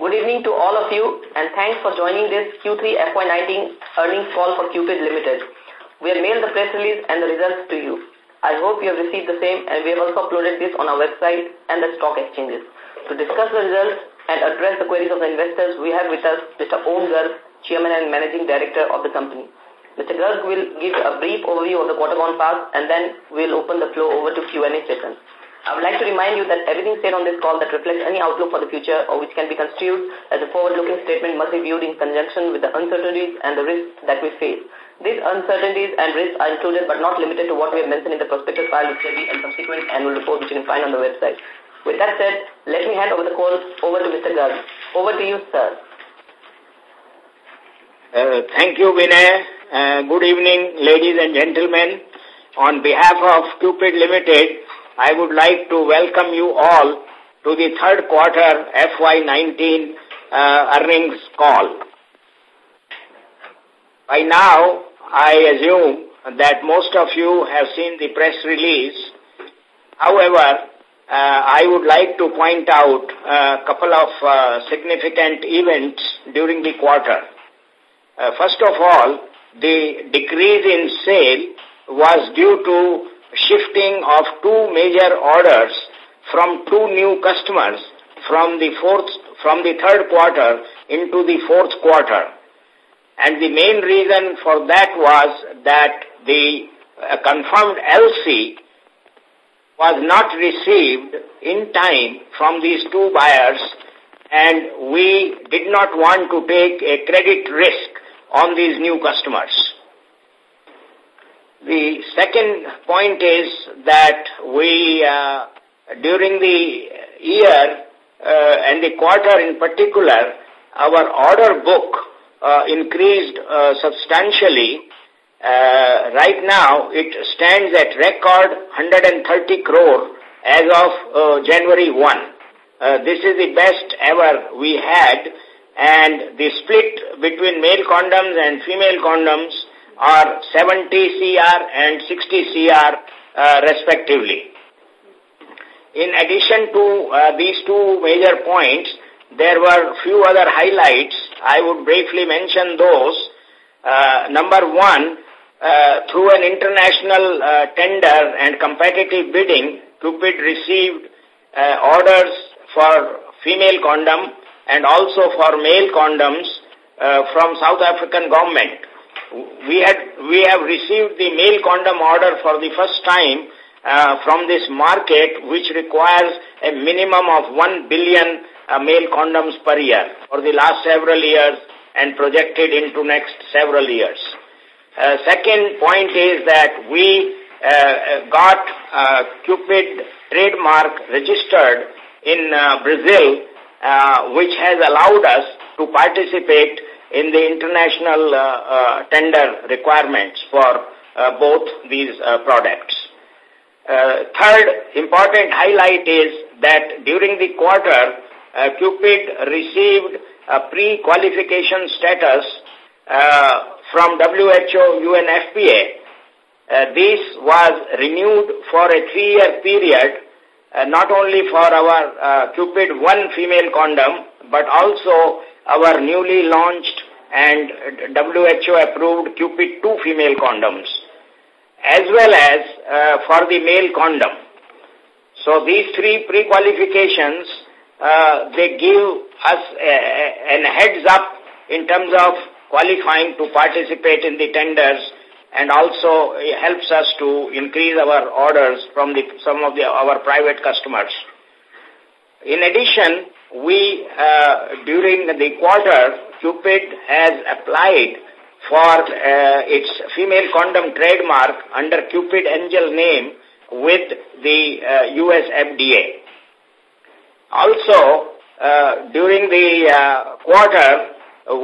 Good evening to all of you and thanks for joining this Q3 FY19 earnings call for Cupid Limited. We have mailed the press release and the results to you. I hope you have received the same and we have also uploaded this on our website and the stock exchanges. To discuss the results and address the queries of the investors, we have with us Mr. Om Garg, Chairman and Managing Director of the company. Mr. Garg will give a brief overview of the quarter gone past and then we'll open the floor over to Q&A session. I would like to remind you that everything said on this call that reflects any outlook for the future or which can be construed as a forward-looking statement must be viewed in conjunction with the uncertainties and the risks that we face. These uncertainties and risks are included but not limited to what we have mentioned in the prospectus file with SEBI and subsequent annual report which you can find on the website. With that said, let me hand over the call over to Mr. Garg. Over to you, sir. Uh, thank you, Vinay. Uh, good evening, ladies and gentlemen. On behalf of Cupid Limited, I would like to welcome you all to the third quarter FY19 uh, earnings call. By now, I assume that most of you have seen the press release. However, uh, I would like to point out a couple of uh, significant events during the quarter. First of all, the decrease in sale was due to shifting of two major orders from two new customers from the fourth from the third quarter into the fourth quarter. And the main reason for that was that the uh, confirmed LC was not received in time from these two buyers and we did not want to take a credit risk on these new customers. The second point is that we, uh, during the year uh, and the quarter in particular, our order book uh, increased uh, substantially. Uh, right now, it stands at record 130 crore as of uh, January 1. this is the best ever we had and the split between male condoms and female condoms are 70 CR and 60 CR uh, respectively. In addition to uh, these two major points, there were few other highlights. I would briefly mention those. Uh, number one, through an international tender and competitive bidding, Cupid received orders for female condom and also for male condoms from South African government. We had we have received the male condom order for the first time uh, from this market, which requires a minimum of 1 billion uh, male condoms per year for the last several years and projected into next several years. Uh, second point is that we uh, got uh, Cupid trademark registered in uh, Brazil which has allowed us to participate in the international uh, uh, tender requirements for uh, both these uh, products. Third important highlight is that during the quarter, Cupid received a pre-qualification status from WHO UNFPA. Uh, this was renewed for a three-year period uh, not only for our uh, Cupid 1 female condom, but also our newly launched and WHO approved Cupid 2 female condoms, as well as uh, for the male condom. So these three pre-qualifications, uh, they give us a, a, a heads up in terms of qualifying to participate in the tenders and also helps us to increase our orders from the, some of the, our private customers. In addition, we, uh, during the quarter, Cupid has applied for uh, its female condom trademark under Cupid Angel name with the uh, US FDA. Also, uh, during the uh, quarter,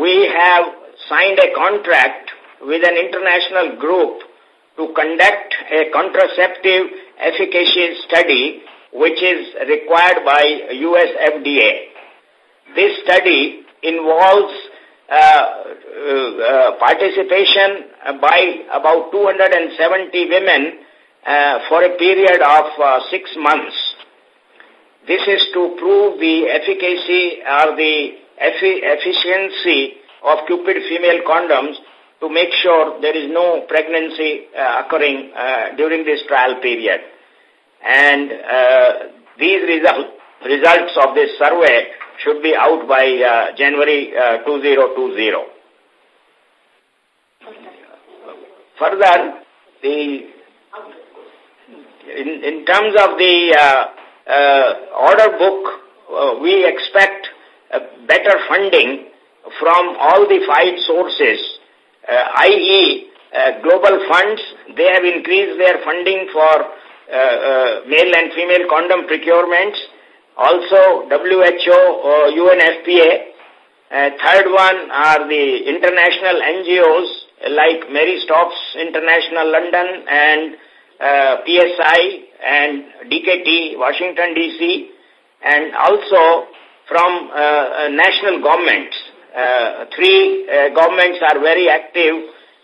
we have signed a contract with an international group to conduct a contraceptive efficacy study which is required by US FDA. This study involves uh, uh, participation by about 270 women uh, for a period of uh, six months. This is to prove the efficacy or the efficiency of Cupid female condoms to make sure there is no pregnancy uh, occurring uh, during this trial period. And uh, these result, results of this survey should be out by uh, January uh, 2020. Further, the in, in terms of the uh, uh, order book, uh, we expect better funding from all the five sources, uh, i.e., uh, global funds, they have increased their funding for uh, male and female condom procurements, also WHO UNFPA. third one are the international NGOs like Marie Stopes International London and PSI and DKT Washington DC and also from uh, national governments. Uh, three uh, governments are very active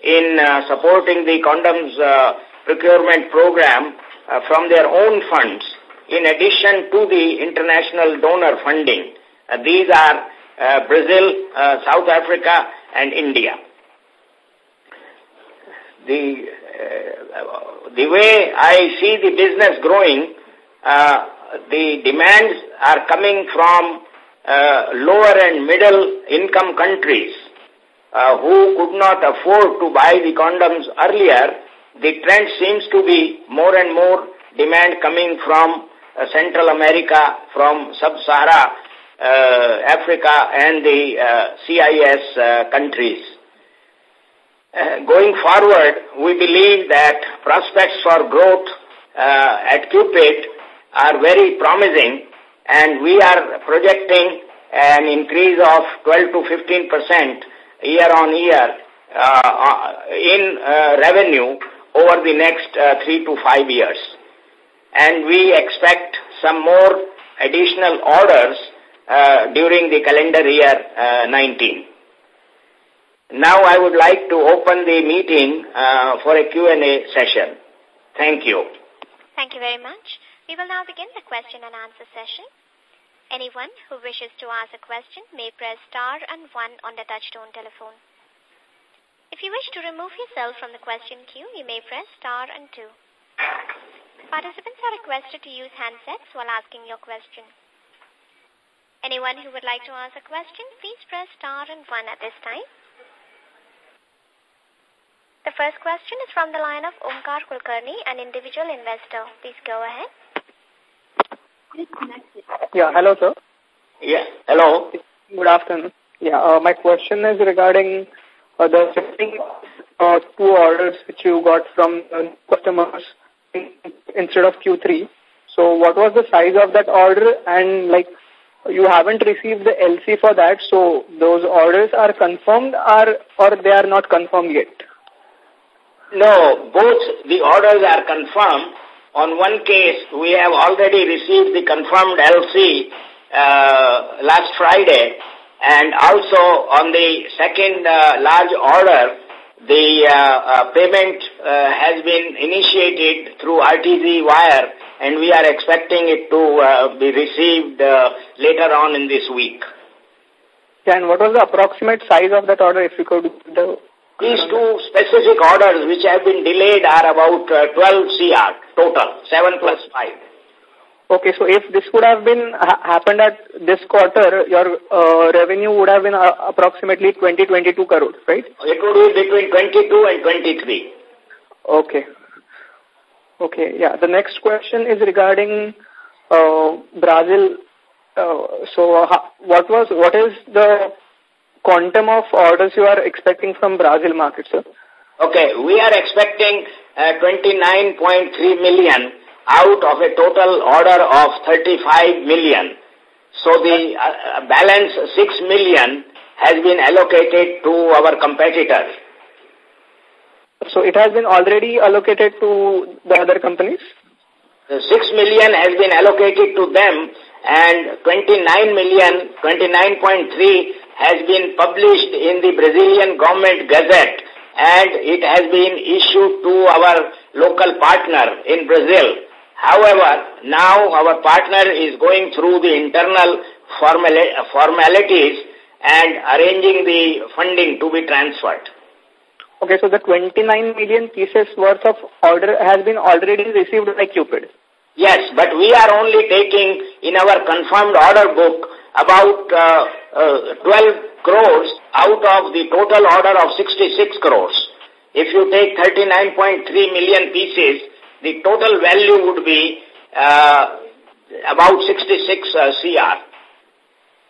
in uh, supporting the condoms uh, procurement program uh, from their own funds in addition to the international donor funding. Uh, these are uh, Brazil, uh, South Africa, and India. The, uh, the way I see the business growing, uh, the demands are coming from uh, lower and middle income countries who could not afford to buy the condoms earlier, the trend seems to be more and more demand coming from Central America, from Sub-Sahara uh, Africa and the uh, CIS uh, countries. Uh, going forward, we believe that prospects for growth uh, at Cupid are very promising and we are projecting an increase of 12 to 15 percent year on year uh, uh, in uh, revenue over the next uh, three to five years. And we expect some more additional orders uh, during the calendar year uh, 19. Now I would like to open the meeting uh, for a Q&A session. Thank you. Thank you very much. We will now begin the question and answer session. Anyone who wishes to ask a question may press star and one on the touchtone telephone. If you wish to remove yourself from the question queue, you may press star and two. Participants are requested to use handsets while asking your question. Anyone who would like to ask a question, please press star and one at this time. The first question is from the line of Omkar Kulkarni, an individual investor. Please go ahead. Yeah, hello, sir. Yeah, hello. Good afternoon. Yeah, uh, my question is regarding uh, the shipping uh, two orders which you got from uh, customers in, instead of Q3. So what was the size of that order and like you haven't received the LC for that, so those orders are confirmed or, or they are not confirmed yet? No, both the orders are confirmed on one case, we have already received the confirmed LC uh, last Friday, and also on the second uh, large order, the uh, uh, payment uh, has been initiated through RTG wire, and we are expecting it to uh, be received uh, later on in this week. And what was the approximate size of that order, if you could... The these two specific orders which have been delayed are about uh, 12 CR total, 7 plus 5. Okay, so if this would have been ha happened at this quarter, your uh, revenue would have been uh, approximately 20, 22 crores, right? It would be between 22 and 23. Okay. Okay, yeah. The next question is regarding uh, Brazil. Uh, so, uh, what was what is the quantum of orders you are expecting from Brazil market, sir? Okay, we are expecting uh, 29.3 million out of a total order of 35 million. So the uh, balance 6 million has been allocated to our competitors. So it has been already allocated to the other companies? The 6 million has been allocated to them and 29 million, 29.3 has been published in the Brazilian government gazette and it has been issued to our local partner in Brazil. However, now our partner is going through the internal formalities and arranging the funding to be transferred. Okay, so the 29 million pieces worth of order has been already received by Cupid. Yes, but we are only taking in our confirmed order book about uh, uh, 12 crores out of the total order of 66 crores. If you take 39.3 million pieces, the total value would be uh, about 66 uh, CR.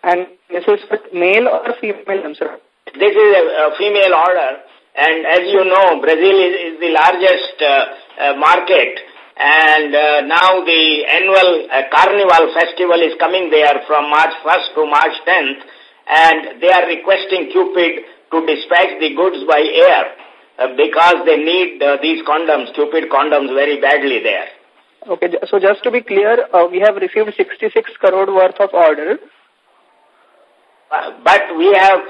And this is for male or female, sir? This is a, a, female order. And as you know, Brazil is, is the largest uh, uh, market and uh, now the annual uh, Carnival festival is coming there from March 1st to March 10th and they are requesting Cupid to dispatch the goods by air because they need uh, these condoms, Cupid condoms very badly there. Okay, so just to be clear, uh, we have received 66 crore worth of order. Uh, but we have,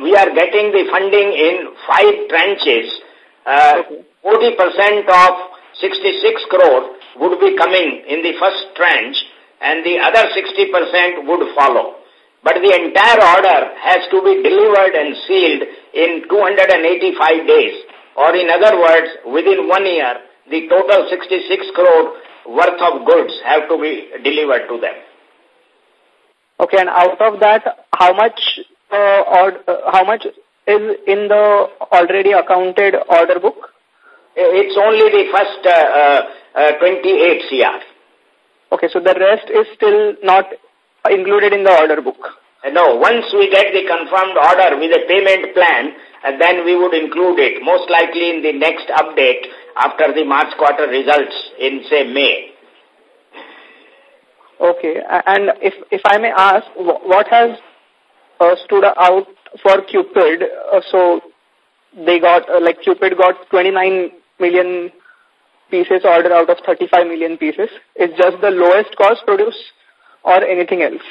we are getting the funding in five tranches. Uh, 40% of 66 crore would be coming in the first tranche and the other 60% would follow. But the entire order has to be delivered and sealed in 285 days. Or in other words, within one year, the total 66 crore worth of goods have to be delivered to them. Okay, and out of that, how much uh, or uh, how much is in the already accounted order book? It's only the first uh, uh, uh 28 CR. Okay, so the rest is still not included in the order book? No, once we get the confirmed order with a payment plan, uh, then we would include it, most likely in the next update after the March quarter results in, say, May. Okay, and if, if I may ask, what has uh, stood out for Cupid? Uh, so they got, uh, like Cupid got 29 million pieces order out of 35 million pieces? Is just the lowest cost produce or anything else?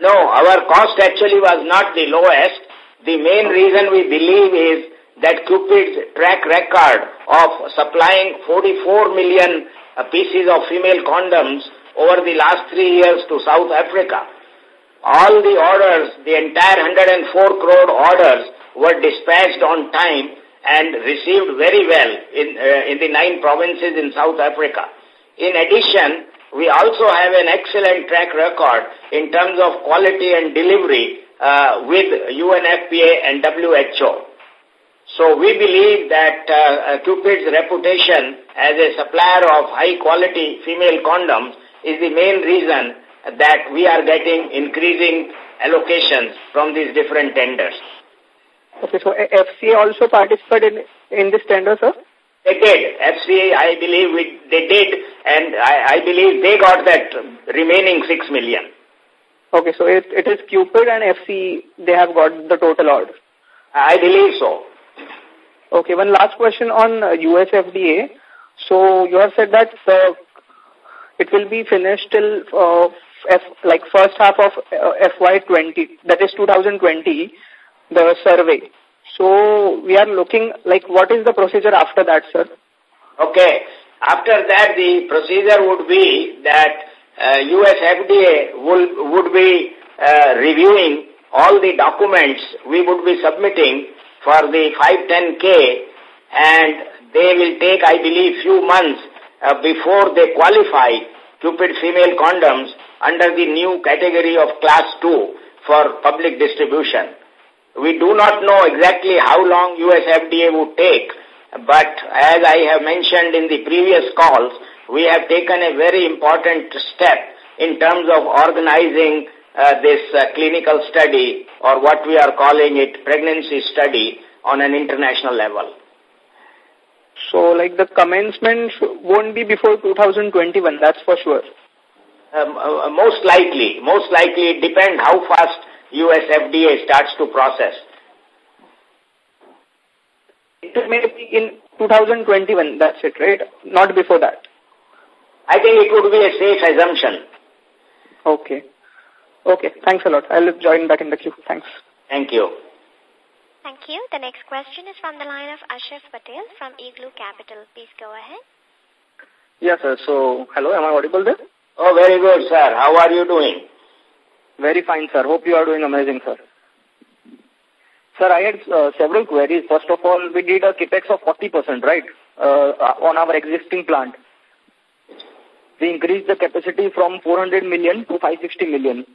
No, our cost actually was not the lowest. The main reason we believe is that Cupid's track record of supplying 44 million uh, pieces of female condoms over the last three years to South Africa. All the orders, the entire 104 crore orders were dispatched on time and received very well in, uh, in the nine provinces in South Africa. In addition, we also have an excellent track record in terms of quality and delivery uh, with UNFPA and WHO. So we believe that uh, uh, Cupid's reputation as a supplier of high quality female condoms is the main reason that we are getting increasing allocations from these different tenders. Okay, so FCA also participated in, in this tender, sir? They did. FCA, I believe we, they did, and I, I believe they got that remaining 6 million. Okay, so it, it is Cupid and FC, they have got the total order? I believe so. Okay, one last question on US FDA. So you have said that uh, it will be finished till uh, F, like first half of uh, FY20, that is 2020 the survey. So we are looking like what is the procedure after that, sir? Okay. After that, the procedure would be that uh, US FDA will, would be uh, reviewing all the documents we would be submitting for the 510K and they will take, I believe, few months uh, before they qualify Cupid female condoms under the new category of class 2 for public distribution. We do not know exactly how long US FDA would take, but as I have mentioned in the previous calls, we have taken a very important step in terms of organizing uh, this uh, clinical study or what we are calling it pregnancy study on an international level. So like the commencement won't be before 2021, that's for sure. Um, uh, most likely, most likely it depends how fast US FDA starts to process. It may be in 2021, that's it, right? Not before that. I think it would be a safe assumption. Okay. Okay, thanks a lot. I'll join back in the queue. Thanks. Thank you. Thank you. The next question is from the line of Ashraf Patel from Igloo Capital. Please go ahead. Yes, sir. So, hello, am I audible there? Oh, very good, sir. How are you doing? Very fine, sir. Hope you are doing amazing, sir. Sir, I had uh, several queries. First of all, we did a capex of 40%, right, uh, on our existing plant. We increased the capacity from 400 million to 560 million.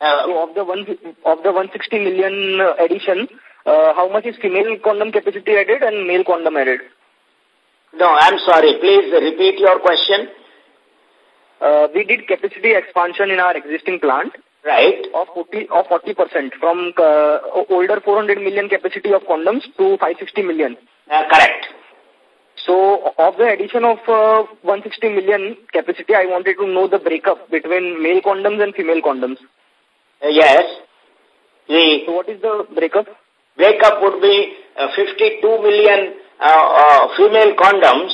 Uh, so of the one of the 160 million uh, addition, uh, how much is female condom capacity added and male condom added? No, I'm sorry. Please repeat your question. Uh, we did capacity expansion in our existing plant. Right. Of 40 of 40 percent from uh, older 400 million capacity of condoms to 560 million. Uh, correct. So, of the addition of uh, 160 million capacity, I wanted to know the breakup between male condoms and female condoms. Uh, yes. The so, what is the breakup? Breakup would be uh, 52 million uh, uh, female condoms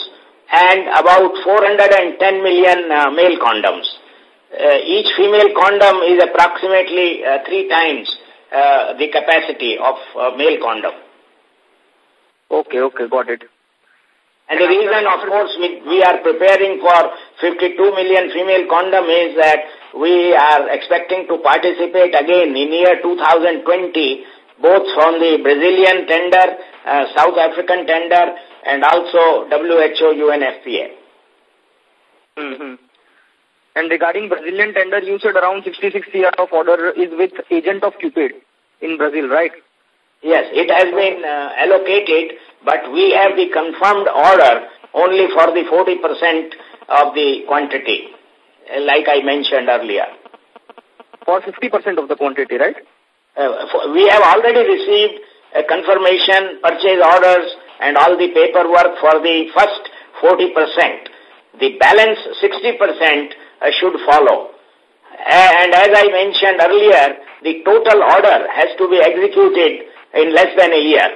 and about 410 million uh, male condoms. Uh, each female condom is approximately uh, three times uh, the capacity of uh, male condom. Okay, okay, got it. And the reason, of course, we, we are preparing for 52 million female condom is that we are expecting to participate again in year 2020, both from the Brazilian tender, uh, South African tender, and also WHO UNFPA. Mm -hmm. And regarding Brazilian tender, you said around 66 CR of order is with agent of Cupid in Brazil, right? Yes, it has been uh, allocated, but we have the confirmed order only for the 40% of the quantity, like I mentioned earlier. For 50% of the quantity, right? Uh, we have already received a confirmation, purchase orders, and all the paperwork for the first 40%. The balance 60% uh, should follow. And as I mentioned earlier, the total order has to be executed in less than a year.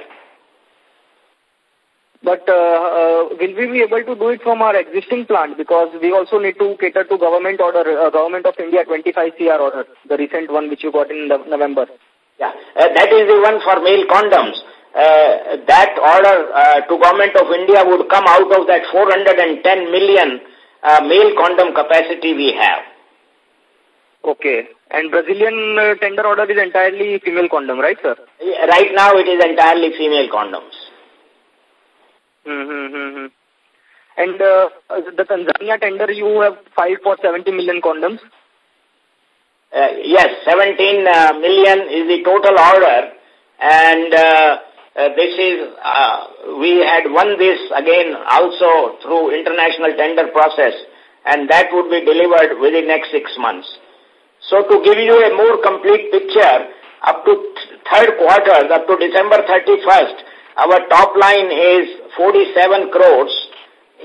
But uh, uh, will we be able to do it from our existing plant? Because we also need to cater to government order, uh, Government of India 25 CR order, the recent one which you got in November. Yeah, uh, that is the one for male condoms. Uh, that order uh, to Government of India would come out of that 410 million uh, male condom capacity we have. Okay. And Brazilian uh, tender order is entirely female condom, right, sir? Right now it is entirely female condoms. Mm -hmm. And uh, the Tanzania tender, you have filed for 70 million condoms? Uh, yes, 17 uh, million is the total order. And uh, uh, this is, uh, we had won this again also through international tender process. And that would be delivered within next six months. So to give you a more complete picture, up to third quarter, up to December 31st, our top line is 47 crores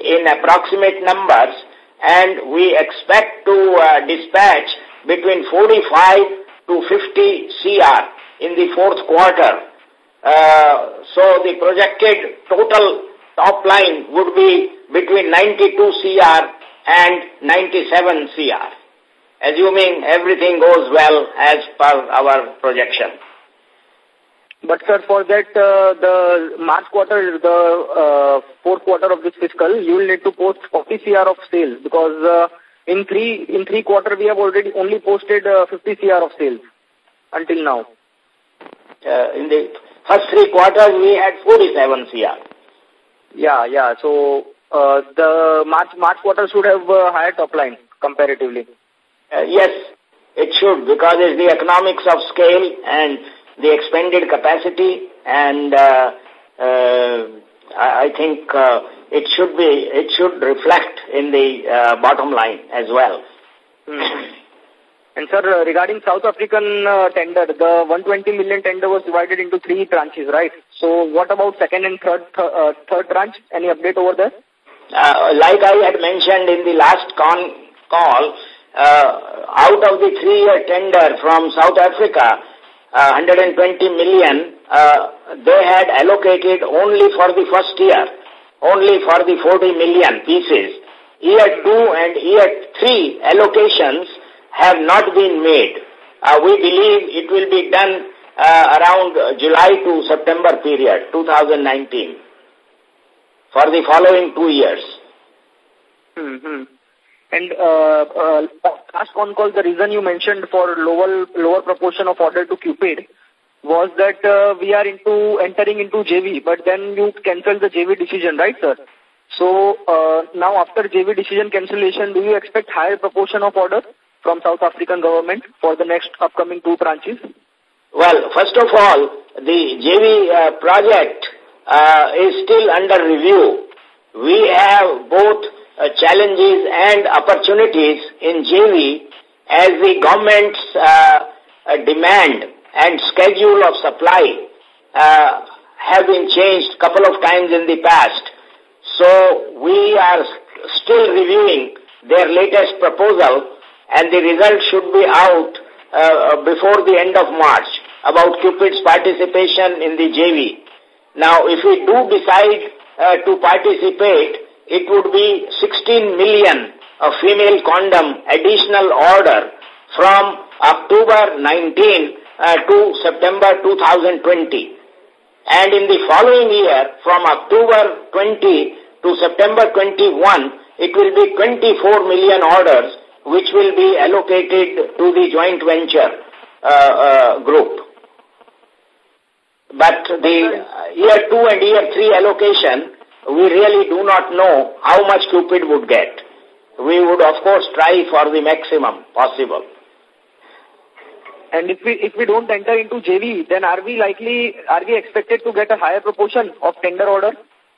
in approximate numbers and we expect to uh, dispatch between 45 to 50 CR in the fourth quarter. Uh, so the projected total top line would be between 92 CR and 97 CR, assuming everything goes well as per our projection. But sir, for that, uh, the March quarter, the uh, fourth quarter of this fiscal, you will need to post 40 CR of sales because uh, in three in three quarter we have already only posted uh, 50 CR of sales until now. Uh, in the first three quarters we had 47 CR. Yeah, yeah. So uh, the March March quarter should have uh, higher top line comparatively. Uh, yes, it should because it's the economics of scale and the expanded capacity and uh, uh, I, think uh, it should be it should reflect in the uh, bottom line as well. Hmm. And sir, uh, regarding South African uh, tender, the 120 million tender was divided into three tranches, right? So what about second and third th uh, third tranche? Any update over there? Uh, like I had mentioned in the last con call, uh, out of the three-year tender from South Africa, uh, 120 million, uh, they had allocated only for the first year, only for the 40 million pieces. Year two and year three allocations have not been made. Uh, we believe it will be done uh, around July to September period, 2019, for the following two years. Mm -hmm. And uh, uh, last con call, the reason you mentioned for lower lower proportion of order to Cupid, was that uh, we are into entering into JV, but then you cancelled the JV decision, right, sir? So uh, now after JV decision cancellation, do you expect higher proportion of order from South African government for the next upcoming two branches? Well, first of all, the JV uh, project uh, is still under review. We have both uh, challenges and opportunities in JV as the government's uh, uh, demand and schedule of supply uh, have been changed a couple of times in the past. So we are still reviewing their latest proposal and the result should be out uh, before the end of March about Cupid's participation in the JV. Now, if we do decide uh, to participate, it would be 16 million of female condom additional order from October 19 uh, to September 2020. And in the following year, from October 20 to September 21, it will be 24 million orders which will be allocated to the joint venture uh, uh, group. But the year two and year three allocation, we really do not know how much Cupid would get. We would, of course, try for the maximum possible. And if we if we don't enter into JV, then are we likely are we expected to get a higher proportion of tender order?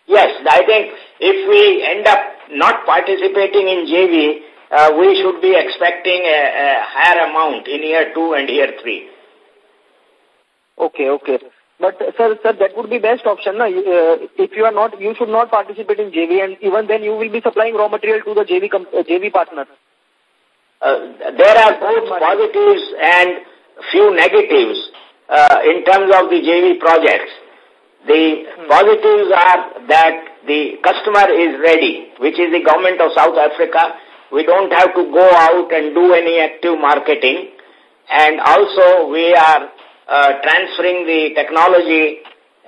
Yes, I think if we end up not participating in JV, uh, we should be expecting a, a higher amount in year two and year three. Okay, okay. But sir, sir, that would be best option. No? Uh, if you are not, you should not participate in JV, and even then you will be supplying raw material to the JV uh, JV partner. Uh, there are both positives and few negatives uh, in terms of the JV projects. The hmm. positives are that the customer is ready, which is the government of South Africa, we don't have to go out and do any active marketing. And also we are uh, transferring the technology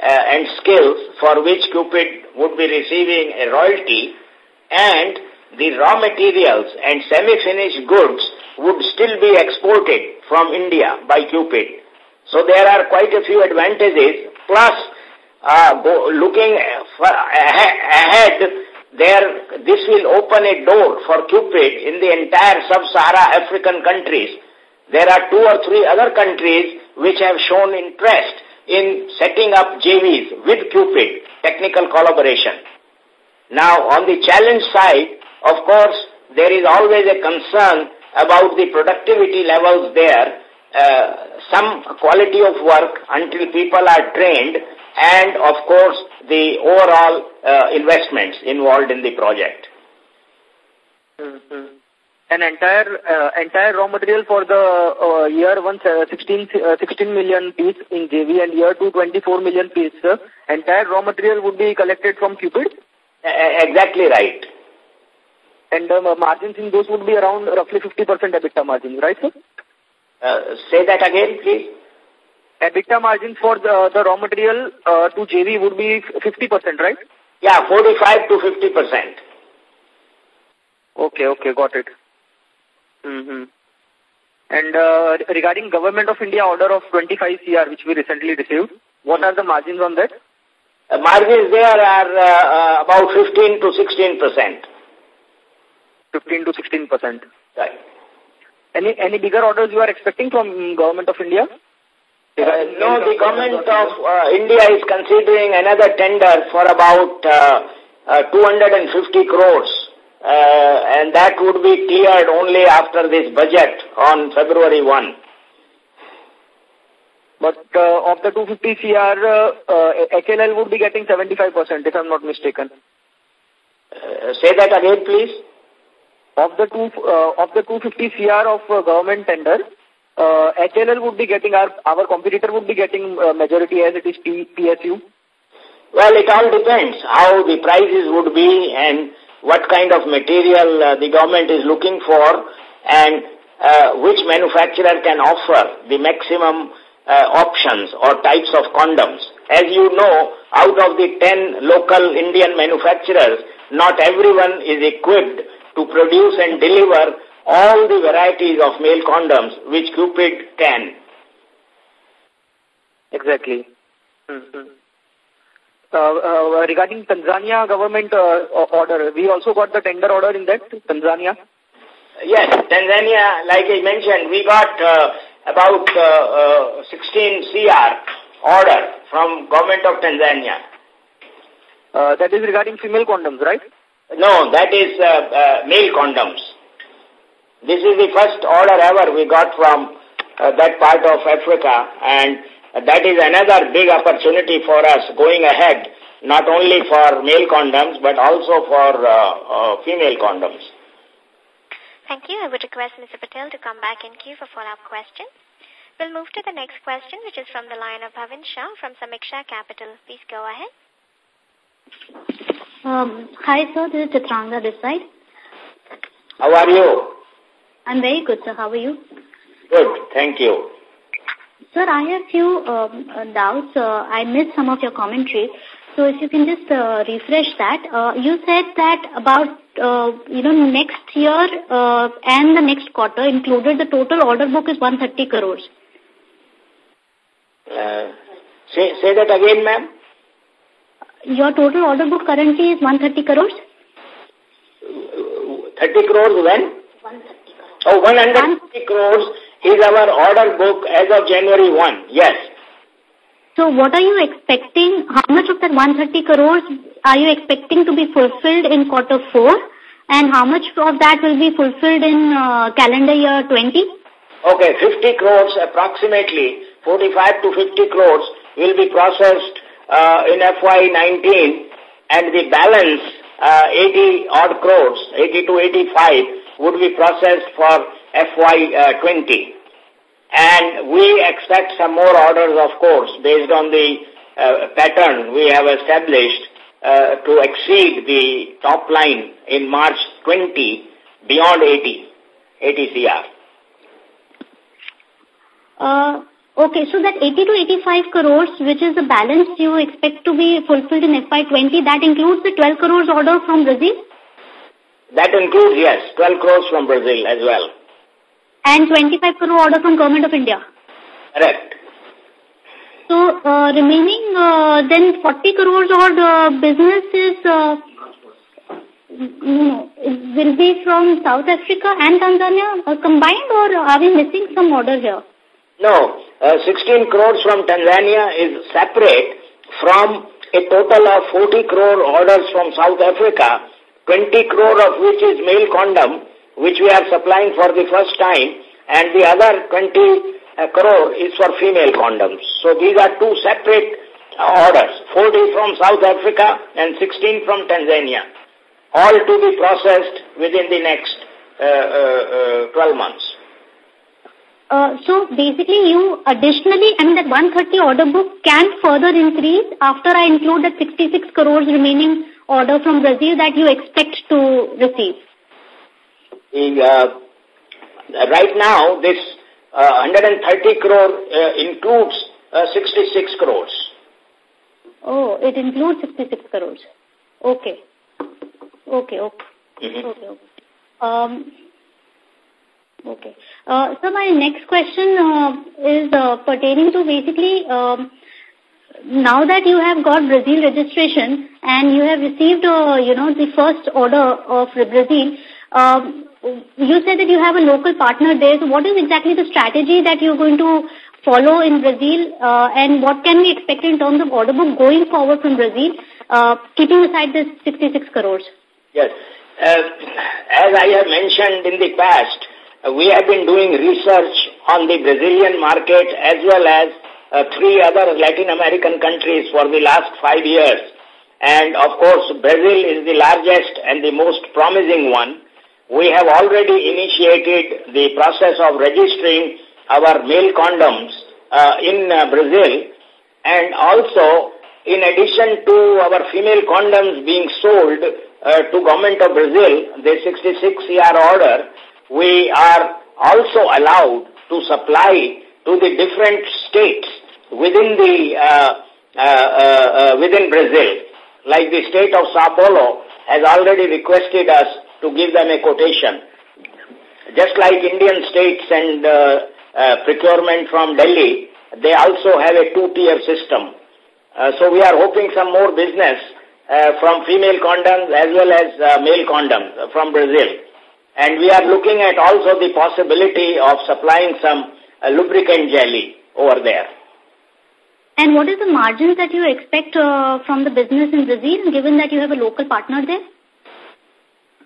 uh, and skills for which Cupid would be receiving a royalty and the raw materials and semi-finished goods would still be exported from India by Cupid. So there are quite a few advantages. Plus, uh, looking ahead, there, this will open a door for Cupid in the entire sub-Sahara African countries. There are two or three other countries which have shown interest in setting up JVs with Cupid, technical collaboration. Now, on the challenge side, of course, there is always a concern about the productivity levels there, uh, some quality of work until people are trained and of course the overall uh, investments involved in the project. Mm -hmm. An entire uh, entire raw material for the uh, year one uh, 16, uh, 16 million piece in JV and year two 24 million piece. Uh, entire raw material would be collected from Cupid? exactly right. And the uh, margins in those would be around roughly 50% EBITDA margins, right sir? Uh, say that again, please. EBITDA margins for the, the raw material uh, to JV would be 50%, right? Yeah, 45 to 50%. Okay, okay, got it. Mm -hmm. And uh, regarding Government of India order of 25 CR, which we recently received, what are the margins on that? Uh, margins there are uh, uh, about 15 to 16%. 15 to 16%. Right. Any, any bigger orders you are expecting from Government of India? Uh, no, the government of uh, India is considering another tender for about uh, uh, 250 crores. Uh, and that would be cleared only after this budget on February 1. But uh, of the 250 CR, uh, HLL would be getting 75% if I'm not mistaken. say that again, please. Of the two of the 250 CR of government tender, uh, HLL would be getting, our, our competitor would be getting uh, majority as it is P, PSU? Well, it all depends how the prices would be and what kind of material uh, the government is looking for and uh, which manufacturer can offer the maximum uh, options or types of condoms. As you know, out of the 10 local Indian manufacturers, not everyone is equipped to produce and deliver all the varieties of male condoms which Cupid can. Exactly. Mm -hmm. Uh, uh, regarding Tanzania government uh, order, we also got the tender order in that, Tanzania? Yes, Tanzania, like I mentioned, we got uh, about uh, uh, 16 CR order from government of Tanzania. Uh, that is regarding female condoms, right? No, that is uh, uh, male condoms. This is the first order ever we got from uh, that part of Africa and that is another big opportunity for us going ahead, not only for male condoms but also for uh, uh, female condoms. Thank you. I would request Mr. Patel to come back in queue for follow-up questions. We'll move to the next question, which is from the line of Bhavin Shah from Samiksha Capital. Please go ahead. Um, hi, sir. This is Chitranga this side. How are you? I'm very good, sir. How are you? Good. Thank you. Sir, I have few um, uh, doubts. Uh, I missed some of your commentary. So if you can just uh, refresh that. Uh, you said that about, uh, you know, next year uh, and the next quarter included the total order book is 130 crores. Uh, say, say that again, ma'am. Your total order book currently is 130 crores? 30 crores when? 130 crores. Oh, 130 crores is our order book as of January 1. Yes. So what are you expecting? How much of that 130 crores are you expecting to be fulfilled in quarter 4? And how much of that will be fulfilled in uh, calendar year 20? Okay, 50 crores approximately, 45 to 50 crores will be processed uh, in FY19 and the balance uh, 80 odd crores, 80 to 85 would be processed for FY20. And we expect some more orders, of course, based on the uh, pattern we have established uh, to exceed the top line in March 20 beyond 80, 80 CR. Uh, okay, so that 80 to 85 crores, which is the balance you expect to be fulfilled in FY20, that includes the 12 crores order from Brazil? That includes, yes, 12 crores from Brazil as well. And 25 crore order from Government of India? Correct. So, uh, remaining uh, then 40 crores odd uh, business is, uh, no, will be from South Africa and Tanzania uh, combined or are we missing some order here? No, uh, 16 crores from Tanzania is separate from a total of 40 crore orders from South Africa, 20 crore of which is male condom, which we are supplying for the first time, and the other 20 uh, crore is for female condoms. So these are two separate orders, 40 from South Africa and 16 from Tanzania, all to be processed within the next uh, uh, 12 months. Uh, so basically you additionally, I mean that 130 order book can further increase after I include the 66 crores remaining order from Brazil that you expect to receive. Uh, right now, this uh, 130 crore uh, includes uh, 66 crores. Oh, it includes 66 crores. Okay. Okay, okay. Mm -hmm. Okay, okay. Um, okay. Uh, so my next question uh, is uh, pertaining to basically um, now that you have got Brazil registration and you have received, uh, you know, the first order of Brazil, um, you said that you have a local partner there. So what is exactly the strategy that you're going to follow in Brazil uh, and what can we expect in terms of order book going forward from Brazil, uh, keeping aside this 66 crores? Yes. Uh, as I have mentioned in the past, we have been doing research on the Brazilian market as well as uh, three other Latin American countries for the last five years. And of course, Brazil is the largest and the most promising one. We have already initiated the process of registering our male condoms uh, in uh, Brazil and also in addition to our female condoms being sold uh, to government of Brazil, the 66 CR order, we are also allowed to supply to the different states within the uh, uh, uh, within Brazil. Like the state of Sao Paulo has already requested us to give them a quotation. Just like Indian states and uh, uh, procurement from Delhi, they also have a two-tier system. Uh, so we are hoping some more business uh, from female condoms as well as uh, male condoms from Brazil. And we are looking at also the possibility of supplying some uh, lubricant jelly over there. And what is the margins that you expect uh, from the business in Brazil, given that you have a local partner there?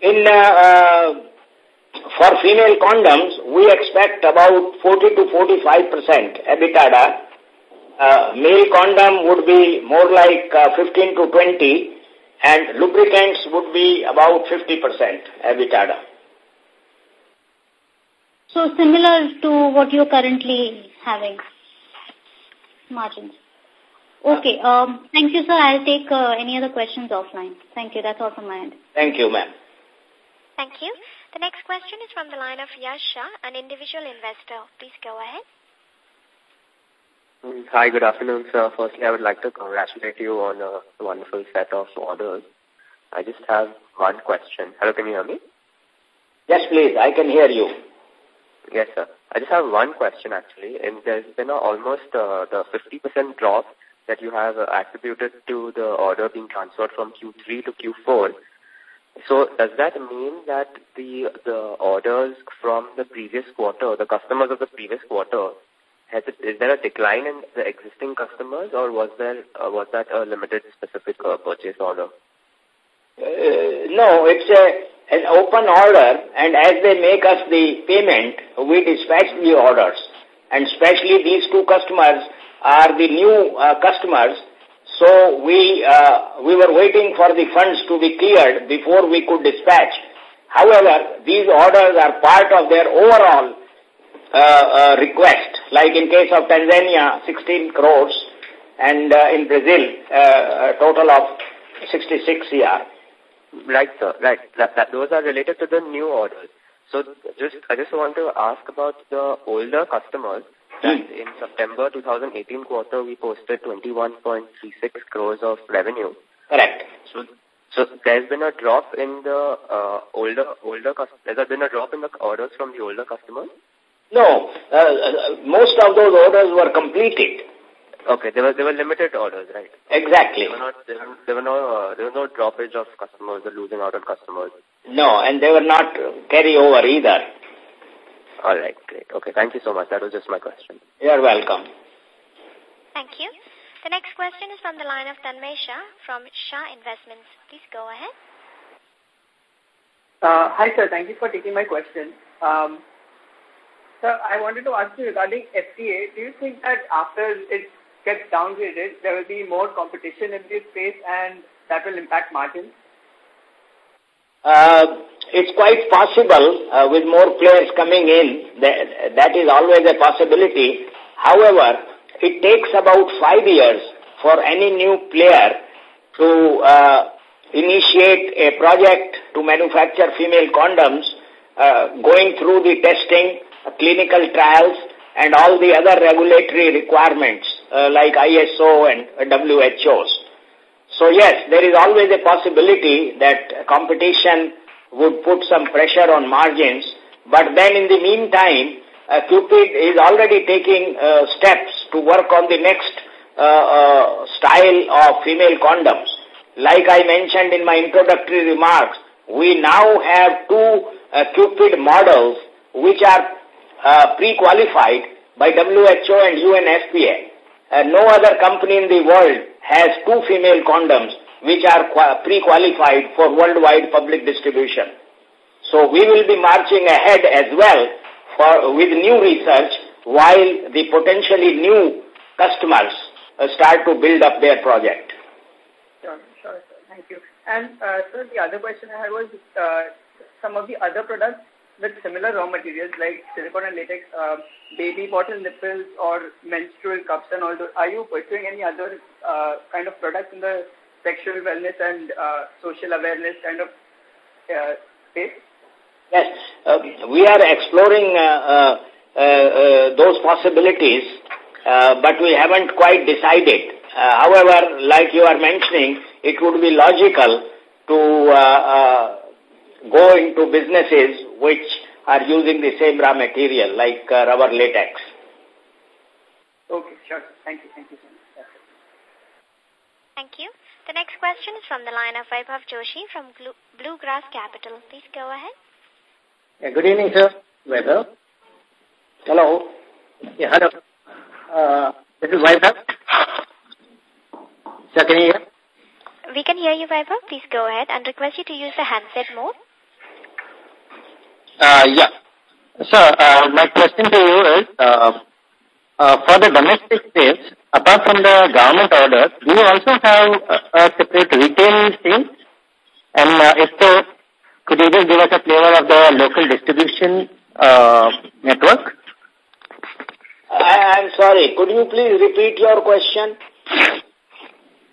In uh, uh, for female condoms, we expect about 40 to 45 percent EBITDA. Uh, male condom would be more like uh, 15 to 20, and lubricants would be about 50 percent EBITDA. So similar to what you're currently having margins. Okay. Um, thank you, sir. I'll take uh, any other questions offline. Thank you. That's all from my end. Thank you, ma'am. Thank you. The next question is from the line of Yash Shah, an individual investor. Please go ahead. Mm, hi, good afternoon, sir. Firstly, I would like to congratulate you on a wonderful set of orders. I just have one question. Hello, can you hear me? Yes, please. I can hear you. Yes, sir. I just have one question, actually. And there's been a, almost uh, the 50% drop that you have uh, attributed to the order being transferred from Q3 to Q4. So does that mean that the the orders from the previous quarter, the customers of the previous quarter, has it, is there a decline in the existing customers, or was there uh, was that a limited specific uh, purchase order? Uh, no, it's a an open order, and as they make us the payment, we dispatch the orders. And especially these two customers are the new uh, customers, so we, uh, we were waiting for the funds to be cleared before we could dispatch. However, these orders are part of their overall uh, uh, request. Like in case of Tanzania, 16 crores, and uh, in Brazil, uh, a total of 66 CR. Right, sir. Right. That, that, those are related to the new orders. So just I just want to ask about the older customers that in September 2018 quarter we posted 21.36 crores of revenue. Correct. So, so there's been a drop in the uh, older older customers. Has been a drop in the orders from the older customers? No, uh, uh, most of those orders were completed. Okay, there were there were limited orders, right? Exactly. There were not there, were- there were no uh, there was no droppage of customers or losing out on customers. No, and they were not carry over either. All right, great. Okay, thank you so much. That was just my question. You're welcome. Thank you. The next question is from the line of Tanmay Shah from Shah Investments. Please go ahead. Uh, hi, sir. Thank you for taking my question. Um, sir, I wanted to ask you regarding FTA. Do you think that after it gets downgraded, there will be more competition in this space and that will impact margins? Uh, it's quite possible uh, with more players coming in. That, that is always a possibility. However, it takes about five years for any new player to uh, initiate a project to manufacture female condoms, uh, going through the testing, uh, clinical trials, and all the other regulatory requirements uh, like ISO and WHOs. So yes, there is always a possibility that competition would put some pressure on margins, but then in the meantime, uh, Cupid is already taking uh, steps to work on the next uh, uh, style of female condoms. Like I mentioned in my introductory remarks, we now have two uh, Cupid models which are uh, pre-qualified by WHO and UNFPA. No other company in the world has two female condoms which are pre-qualified for worldwide public distribution. So we will be marching ahead as well for with new research while the potentially new customers uh, start to build up their project. Sure, sure. Thank you. And, uh, the other question I had was uh, some of the other products with similar raw materials like silicone and latex, uh, baby bottle nipples or menstrual cups and all those. Are you pursuing any other uh, kind of products in the sexual wellness and uh, social awareness kind of uh, space? Yes, uh, we are exploring uh, uh, uh, those possibilities, uh, but we haven't quite decided. Uh, however, like you are mentioning, it would be logical to uh, uh, go into businesses which are using the same raw material like uh, rubber latex. Okay, sure. Thank you. Thank you so much. Thank you. The next question is from the line of Vaibhav Joshi from Bluegrass Capital. Please go ahead. Yeah, good evening, sir. Vaibhav. Hello. Yeah, hello. Uh, this is Vaibhav. Sir, can you hear? We can hear you, Vaibhav. Please go ahead and request you to use the handset mode. Uh, yeah. Sir, uh, my question to you is, uh, uh, for the domestic sales, apart from the government order, do you also have a, a separate retail sales? And uh, if so, could you just give us a flavor of the local distribution uh, network? I, am sorry. Could you please repeat your question?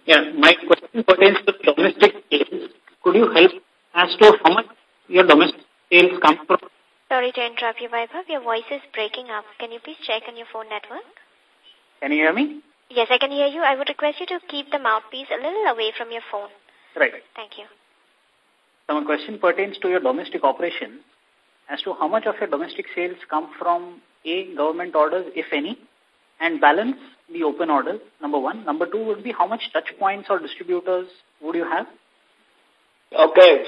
Yeah, my question pertains to domestic sales. Could you help as to how much your domestic sales come from Sorry to interrupt you, Vaibhav. Your voice is breaking up. Can you please check on your phone network? Can you hear me? Yes, I can hear you. I would request you to keep the mouthpiece a little away from your phone. Right. Thank you. So my question pertains to your domestic operation as to how much of your domestic sales come from A, government orders, if any, and balance the open orders, number one. Number two would be how much touch points or distributors would you have? Okay,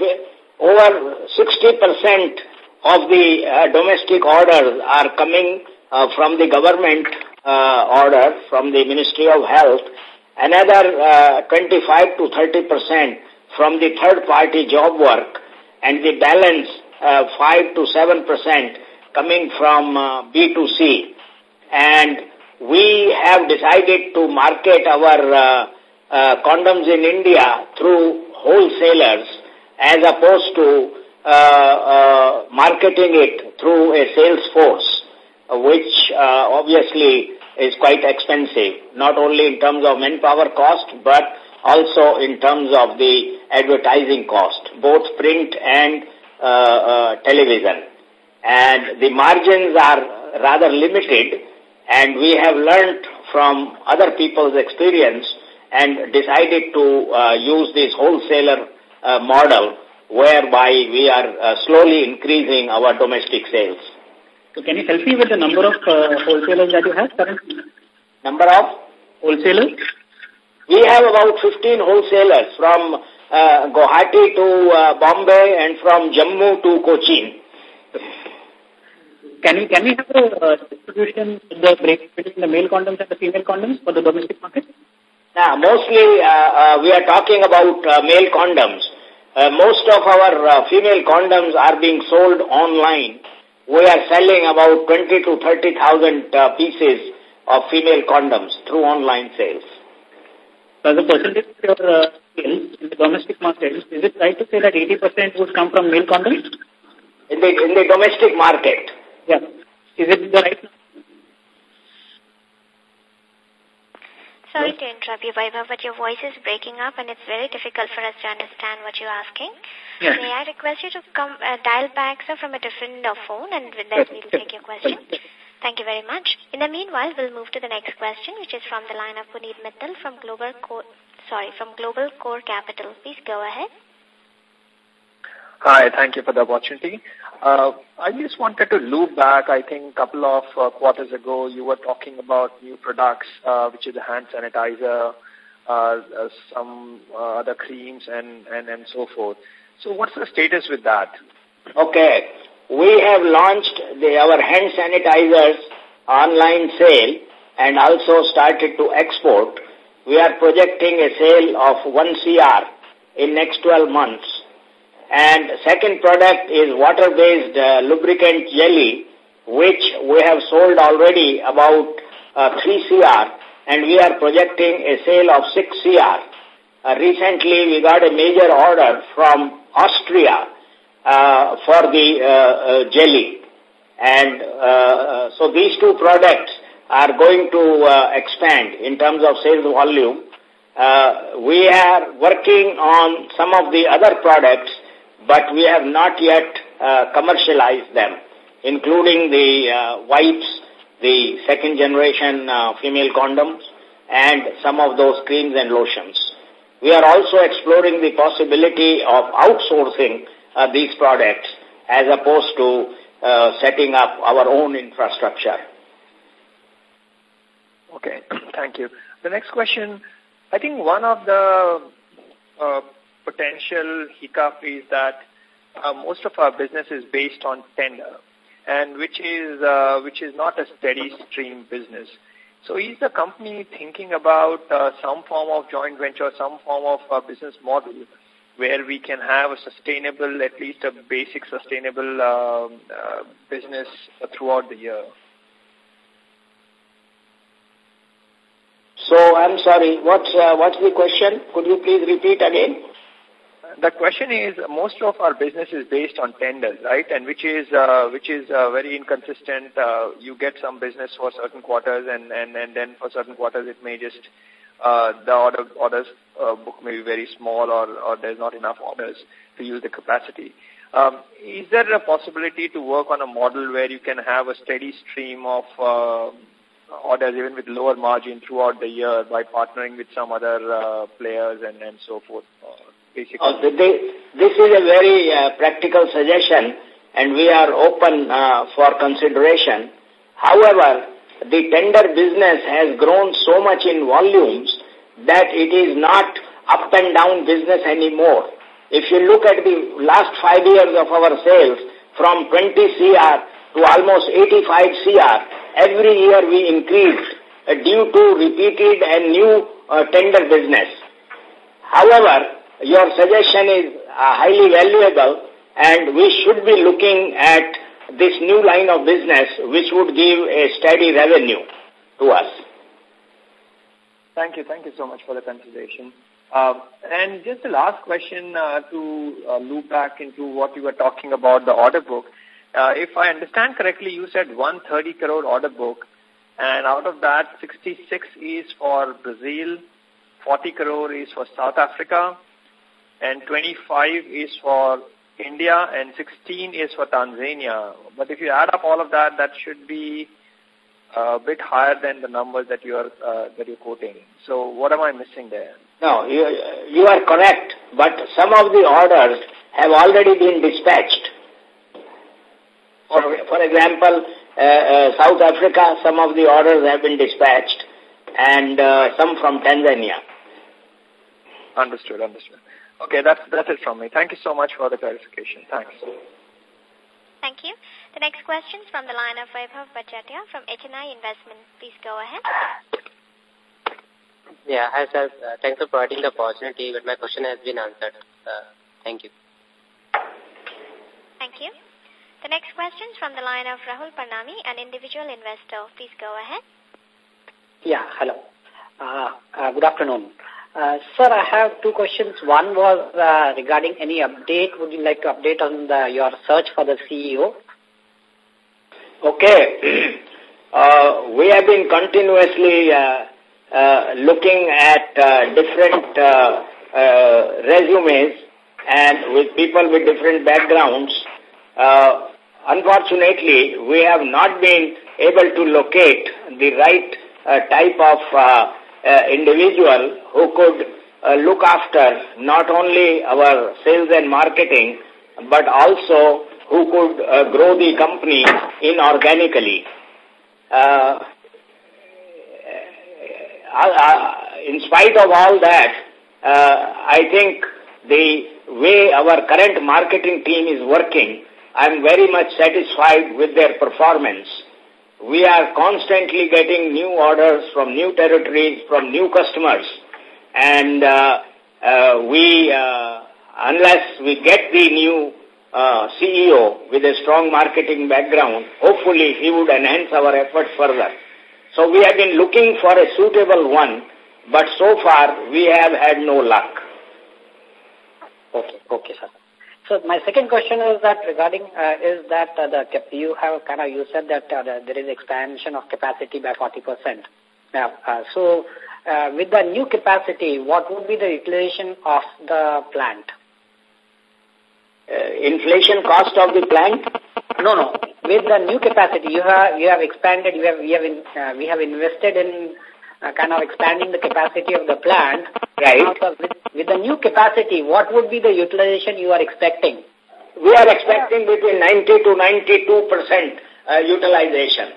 over 60% of the uh, domestic orders are coming uh, from the government uh, order, from the Ministry of Health, another uh, 25 to 30 percent from the third-party job work, and the balance uh, 5 to 7 percent coming from uh, B2C. And we have decided to market our condoms in India through wholesalers as opposed to uh, uh, marketing it through a sales force, which uh, obviously is quite expensive, not only in terms of manpower cost, but also in terms of the advertising cost, both print and uh, uh, television. And the margins are rather limited, and we have learned from other people's experience and decided to uh, use this wholesaler uh, model whereby we are uh, slowly increasing our domestic sales. So can you help me with the number of uh, wholesalers that you have currently? Number of? Wholesalers? We have about 15 wholesalers from uh, Guwahati to uh, Bombay and from Jammu to Cochin. Can we, can we have a uh, distribution, the break between the male condoms and the female condoms for the domestic market? Now, mostly uh, uh, we are talking about uh, male condoms. Uh, most of our uh, female condoms are being sold online. We are selling about 20 to 30,000 uh, pieces of female condoms through online sales. As a percentage of your uh, sales in the domestic market, is it right to say that 80% would come from male condoms? In the, in the domestic market. Yeah. Is it the right Sorry to interrupt you, Vaibhav, but your voice is breaking up and it's very difficult for us to understand what you're asking. Yes. May I request you to come uh, dial back, sir, from a different uh, phone and then we'll take your question. Thank you very much. In the meanwhile, we'll move to the next question, which is from the line of Puneet Mittal from Global Core, sorry, from Global Core Capital. Please go ahead. Hi, thank you for the opportunity. Uh, I just wanted to loop back, I think a couple of uh, quarters ago, you were talking about new products, uh, which is the hand sanitizer, uh, uh, some uh, other creams and, and, and so forth. So what's the status with that? Okay. We have launched the, our hand sanitizers online sale and also started to export. We are projecting a sale of 1 CR in next 12 months. And second product is water-based uh, lubricant jelly, which we have sold already about uh, 3 CR, and we are projecting a sale of 6 CR. Uh, recently, we got a major order from Austria uh, for the jelly. And so these two products are going to expand in terms of sales volume. We are working on some of the other products but we have not yet uh, commercialized them, including the uh, wipes, the second generation uh, female condoms, and some of those creams and lotions. We are also exploring the possibility of outsourcing uh, these products as opposed to uh, setting up our own infrastructure. Okay, thank you. The next question, I think one of the uh, potential hiccup is that uh, most of our business is based on tender, and which is uh, which is not a steady stream business. So is the company thinking about uh, some form of joint venture, some form of uh, business model where we can have a sustainable, at least a basic sustainable uh, uh, business throughout the year? So I'm sorry, what's, uh, what's the question? Could you please repeat again? The question is, most of our business is based on tenders, right? And which is uh, which is uh, very inconsistent. Uh, you get some business for certain quarters, and and and then for certain quarters it may just uh, the order orders uh, book may be very small, or or there's not enough orders to use the capacity. Um, is there a possibility to work on a model where you can have a steady stream of uh, orders even with lower margin throughout the year by partnering with some other uh, players and, and so forth? Uh, Oh, this is a very uh, practical suggestion and we are open uh, for consideration. However, the tender business has grown so much in volumes that it is not up and down business anymore. If you look at the last five years of our sales, from 20 CR to almost 85 CR, every year we increased uh, due to repeated and new uh, tender business. However, your suggestion is uh, highly valuable and we should be looking at this new line of business which would give a steady revenue to us. Thank you. Thank you so much for the consideration. Uh, and just the last question uh, to loop back into what you were talking about, the order book. If I understand correctly, you said 130 crore order book, and out of that, 66 is for Brazil, 40 crore is for South Africa, and 25 is for India, and 16 is for Tanzania. But if you add up all of that, that should be a bit higher than the numbers that you are uh, that you're quoting. So what am I missing there? No, you, you are correct, but some of the orders have already been dispatched. For, for example, uh, uh, South Africa, some of the orders have been dispatched, and uh, some from Tanzania. Understood, understood. Okay, that's, that's it from me. Thank you so much for the clarification. Thanks. Thank you. The next question is from the line of Vaibhav Bachatia from HNI Investment. Please go ahead. Yeah, hi sir. Uh, thanks for providing the opportunity, but my question has been answered. Uh, thank you. Thank you. The next question is from the line of Rahul Parnami, an individual investor. Please go ahead. Yeah, hello. Uh, uh, good afternoon. Uh, sir, I have two questions. One was uh, regarding any update. Would you like to update on the, your search for the CEO? Okay. uh, we have been continuously uh, uh, looking at uh, different uh, uh, resumes and with people with different backgrounds. Uh, unfortunately, we have not been able to locate the right uh, type of uh, uh, individual who could uh, look after not only our sales and marketing, but also who could uh, grow the company inorganically. Uh, in spite of all that, uh, I think the way our current marketing team is working, I'm very much satisfied with their performance we are constantly getting new orders from new territories, from new customers. And uh, uh, we, uh, unless we get the new uh, CEO with a strong marketing background, hopefully he would enhance our effort further. So we have been looking for a suitable one, but so far we have had no luck. Okay, okay, sir. So my second question is that regarding uh, is that uh, the you have kind of you said that uh, there is expansion of capacity by 40 percent. Now, uh, so uh, with the new capacity, what would be the utilization of the plant? Uh, inflation cost of the plant? No, no. With the new capacity, you have you have expanded. You have we have in, uh, we have invested in uh, kind of expanding the capacity of the plant. Right. with, with the new capacity, what would be the utilization you are expecting? We are expecting between 90 to 92 percent uh, utilization.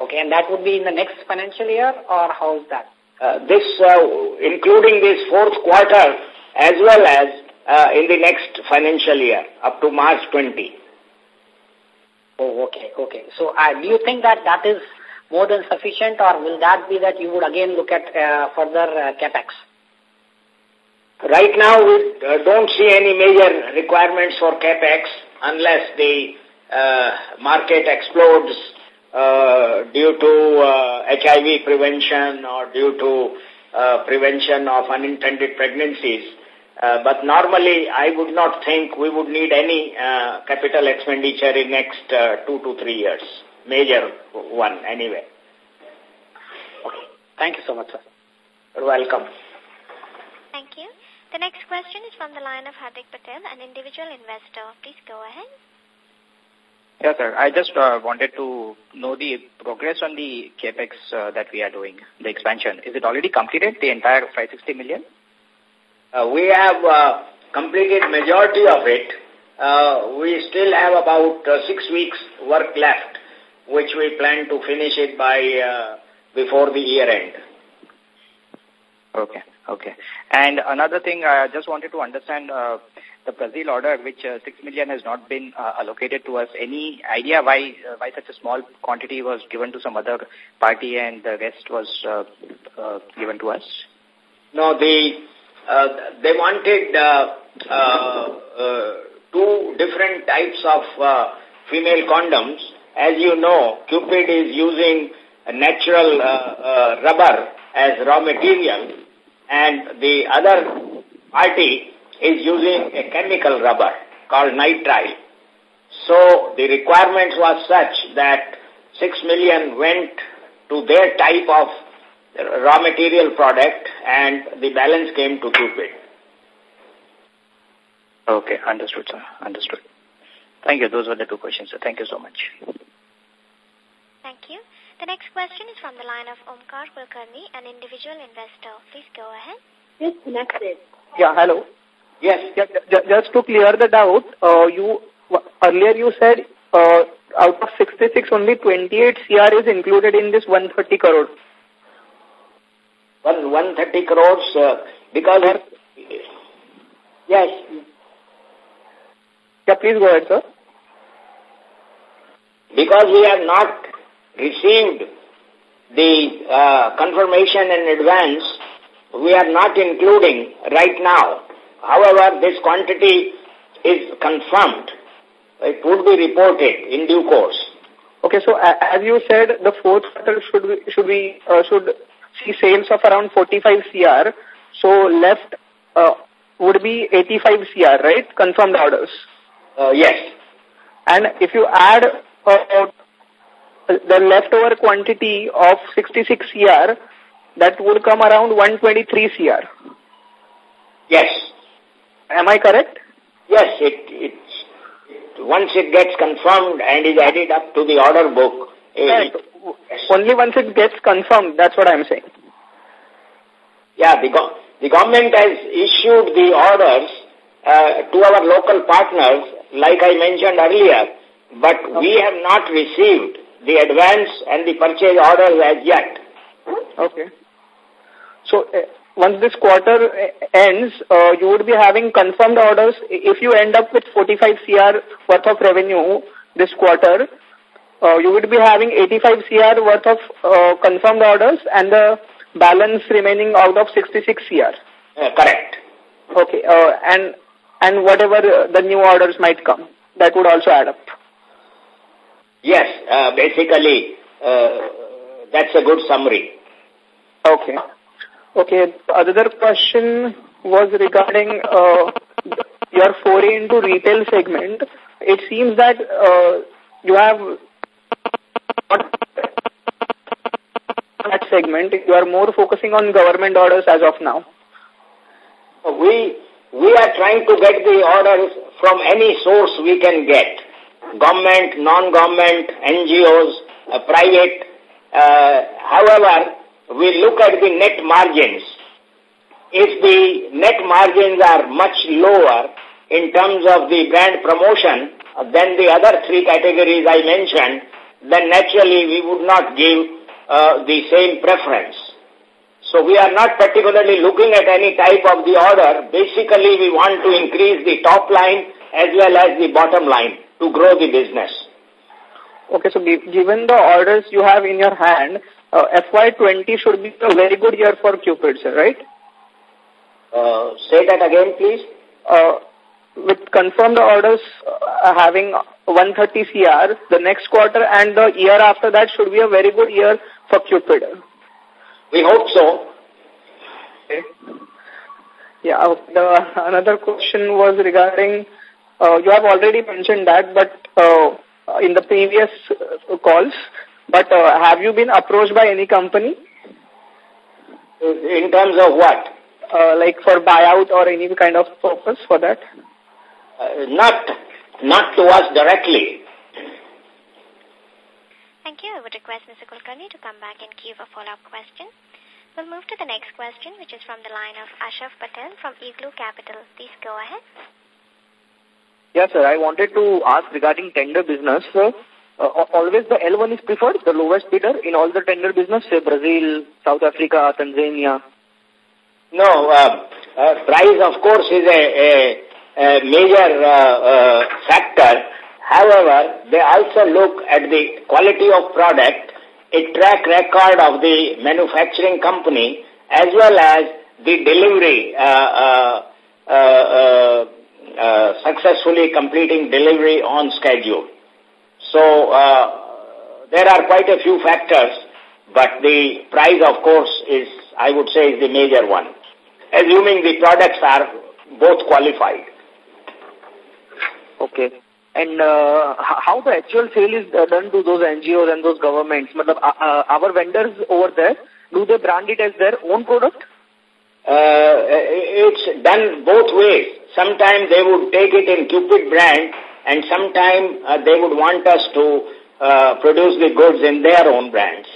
Okay, and that would be in the next financial year or how is that? Uh, this, uh, including this fourth quarter as well as uh, in the next financial year up to March 20. Oh, okay, okay. So uh, do you think that that is more than sufficient or will that be that you would again look at uh, further uh, capex? Right now, we uh, don't see any major requirements for capex unless the uh, market explodes uh, due to uh, HIV prevention or due to uh, prevention of unintended pregnancies. Uh, but normally, I would not think we would need any uh, capital expenditure in next uh, two to three years. Major one, anyway. Okay. Thank you so much, sir. You're welcome. Thank you. The next question is from the line of Hardik Patel, an individual investor. Please go ahead. Yes, sir. I just uh, wanted to know the progress on the capex uh, that we are doing, the expansion. Is it already completed, the entire 560 million? Uh, we have uh, completed majority of it. Uh, we still have about uh, six weeks work left, which we plan to finish it by uh, before the year end. Okay, okay. And another thing, I just wanted to understand uh, the Brazil order, which uh, 6 million has not been uh, allocated to us. Any idea why uh, why such a small quantity was given to some other party and the rest was uh, uh, given to us? No, the uh, they wanted uh, uh, uh, two different types of uh, female condoms. As you know, Cupid is using natural uh, uh, rubber as raw material and the other party is using a chemical rubber called nitrile. So the requirement was such that 6 million went to their type of raw material product and the balance came to Cupid. Okay, understood, sir. Understood. Thank you. Those were the two questions, sir. Thank you so much. Thank you. The next question is from the line of Omkar Kulkarni, an individual investor. Please go ahead. Yes, Disconnected. Yeah, hello. Yes. Yeah, just to clear the doubt, uh, you earlier you said uh, out of 66, only 28 CR is included in this 130 crore. One, 130 crores, uh, because... Yes. Yeah, please go ahead, sir. Because we have not received the uh, confirmation in advance, we are not including right now. However, this quantity is confirmed. It would be reported in due course. Okay, so as you said, the fourth quarter should we, should we uh, should see sales of around 45 CR. So left uh, would be 85 CR, right? Confirmed orders. Uh, yes. And if you add uh, the leftover quantity of 66 CR, that would come around 123 CR. Yes. Am I correct? Yes, it, it, once it gets confirmed and is added up to the order book. Yes. Only once it gets confirmed, that's what I'm saying. Yeah, the, go the government has issued the orders uh, to our local partners, like I mentioned earlier, but okay. we have not received the advance and the purchase orders as yet. Okay. So, uh, once this quarter ends, uh, you would be having confirmed orders. If you end up with 45 CR worth of revenue this quarter, uh, you would be having 85 CR worth of uh, confirmed orders and the balance remaining out of 66 CR. correct. Okay, uh, and and whatever the new orders might come, that would also add up. Yes, uh, basically, uh, that's a good summary. Okay. Okay, the other question was regarding uh, your foray into retail segment. It seems that uh, you have that segment, you are more focusing on government orders as of now. We, we are trying to get the orders from any source we can get. Government, non-government, NGOs, uh, private. Uh, however, we look at the net margins. If the net margins are much lower in terms of the brand promotion than the other three categories I mentioned, then naturally we would not give uh, the same preference. So we are not particularly looking at any type of the order. Basically, we want to increase the top line as well as the bottom line to grow the business. Okay, so given the orders you have in your hand, uh, FY20 should be a very good year for Cupid, sir, right? Uh, say that again, please. Uh, with confirmed orders uh, having 130 CR, the next quarter and the year after that should be a very good year for Cupid. We hope so. Okay. Yeah, the, another question was regarding, uh, you have already mentioned that, but uh, in the previous uh, calls, but uh, have you been approached by any company? In terms of what? Uh, like for buyout or any kind of purpose for that? Uh, not, not to us directly. Thank you. I would request Mr. Kulkarni to come back and queue a follow-up question. We'll move to the next question, which is from the line of Ashraf Patel from Igloo Capital. Please go ahead. Yes, sir. I wanted to ask regarding tender business. Uh, always the L1 is preferred, the lowest bidder in all the tender business, say Brazil, South Africa, Tanzania. No, uh, uh, price of course is a, a, a major uh, uh, factor. However, they also look at the quality of product, a track record of the manufacturing company, as well as the delivery, uh, uh, uh, uh, successfully completing delivery on schedule. So, uh, there are quite a few factors, but the price, of course, is, I would say, is the major one, assuming the products are both qualified. Okay. And uh, how the actual sale is done to those NGOs and those governments? Uh, uh, our vendors over there, do they brand it as their own product? Uh, it's done both ways. Sometimes they would take it in Cupid brand and sometimes uh, they would want us to uh, produce the goods in their own brands.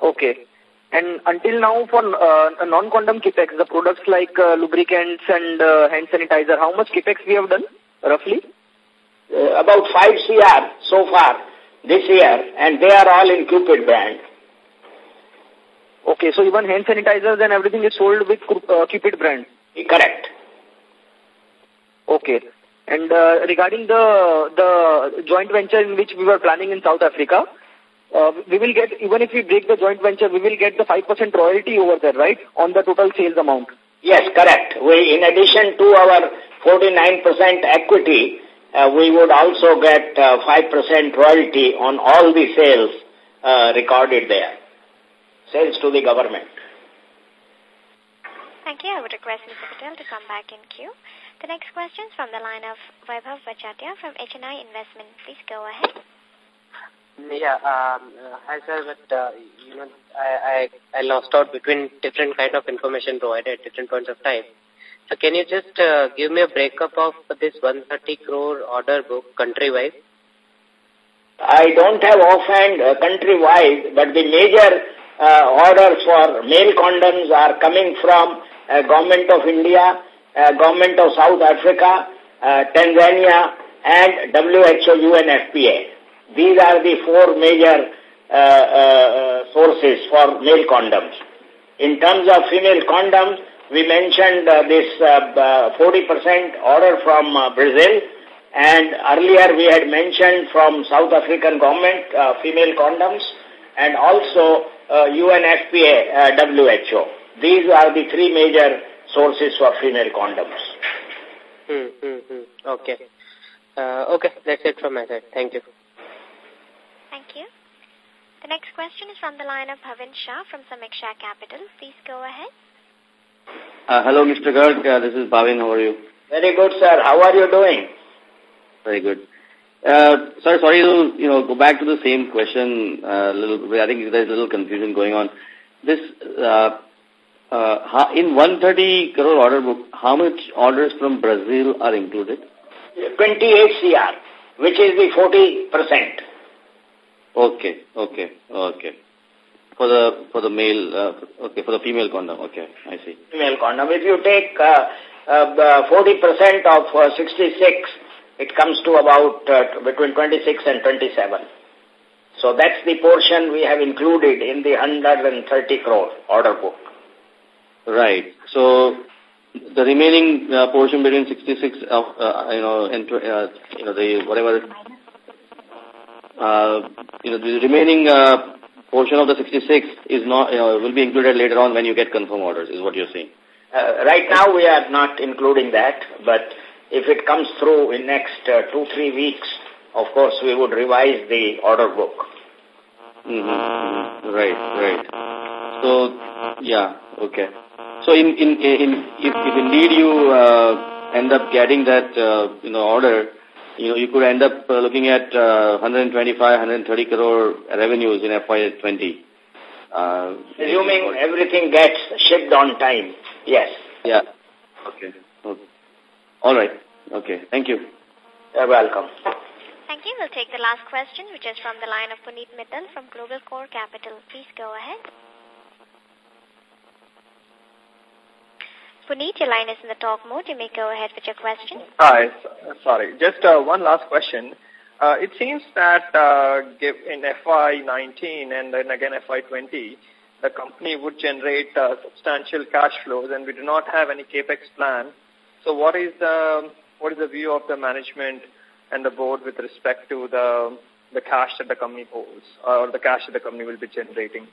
Okay. And until now, for uh, non-condom capex, the products like uh, lubricants and uh, hand sanitizer, how much capex we have done, roughly? Uh, about 5 CR so far this year, and they are all in Cupid brand. Okay, so even hand sanitizers and everything is sold with uh, Cupid brand? Correct. Okay. And uh, regarding the the joint venture in which we were planning in South Africa, uh, we will get, even if we break the joint venture, we will get the 5% royalty over there, right, on the total sales amount? Yes, correct. We, in addition to our 49% equity, uh, we would also get 5% uh, royalty on all the sales uh, recorded there, sales to the government. Thank you. I would request Mr. Patel to come back in queue. The next question is from the line of Vaibhav Vachatia from HNI Investment. Please go ahead. Yeah, um, uh, hi sir, but uh, you know, I, I I lost out between different kind of information provided at different points of time. So can you just uh, give me a breakup of this 130 crore order book country-wise? I don't have offhand uh, country-wise, but the major orders for male condoms are coming from uh, Government of India, uh, Government of South Africa, uh, Tanzania, and WHO UNFPA. These are the four major uh, uh, sources for male condoms. In terms of female condoms, we mentioned uh, this 40% uh, order from uh, Brazil, and earlier we had mentioned from South African government uh, female condoms, and also UNFPA WHO. These are the three major sources for female condoms. Hmm, hmm, hmm. Okay. Uh, okay, that's it from my side. Thank you. Thank you. The next question is from the line of Bhavin Shah from Samiksha Capital. Please go ahead. Uh, hello, Mr. Garg. Uh, this is Bhavin. How are you? Very good, sir. How are you doing? Very good. Uh, sorry, sorry to you know go back to the same question. Uh, little, Bit. I think there's a little confusion going on. This uh, uh, in 130 crore order book, how much orders from Brazil are included? 28 CR, which is the 40%. Okay, okay, okay. For the for the male, uh, okay, for the female condom. Okay, I see. Female condom. If you take uh, uh, 40% of uh, 66, it comes to about uh, between 26 and 27. So that's the portion we have included in the 130 crore order book. Right. So the remaining uh, portion between 66 of, uh, you know, and, uh, you know, the whatever, uh, you know, the remaining uh, portion of the 66 is not, you know, will be included later on when you get confirm orders, is what you're saying. Uh, right now we are not including that, but if it comes through in next uh, two, three weeks, of course we would revise the order book. Mm -hmm. Right, right. So, yeah, okay. So in, in, in, if, if indeed you uh, end up getting that, uh, you know, order, you know, you could end up uh, looking at uh, 125, 130 crore revenues in FY20. Uh, Assuming everything gets shipped on time, yes. Yeah. Okay. Okay. All right. Okay. Thank you. You're welcome. Thank you. We'll take the last question, which is from the line of Puneet Mittal from Global Core Capital. Please go ahead. Puneet, your line is in the talk mode. You may go ahead with your question. Hi. Sorry. Just uh, one last question. Uh, it seems that uh, in FY19 and then again FY20, the company would generate uh, substantial cash flows and we do not have any capex plan. So what is the what is the view of the management and the board with respect to the the cash that the company holds or the cash that the company will be generating?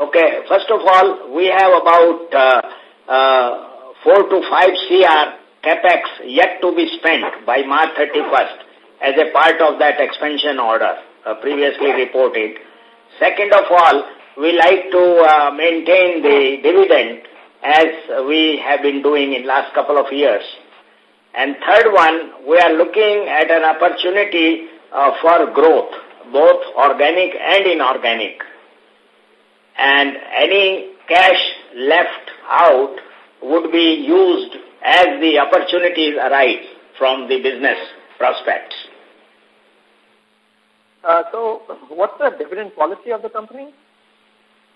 Okay. First of all, we have about uh, uh, 4 to 5 CR capex yet to be spent by March 31st as a part of that expansion order uh, previously reported. Second of all, we like to uh, maintain the dividend as we have been doing in last couple of years. And third one, we are looking at an opportunity uh, for growth, both organic and inorganic. And any cash left out would be used as the opportunities arise from the business prospects. Uh, so, what's the dividend policy of the company?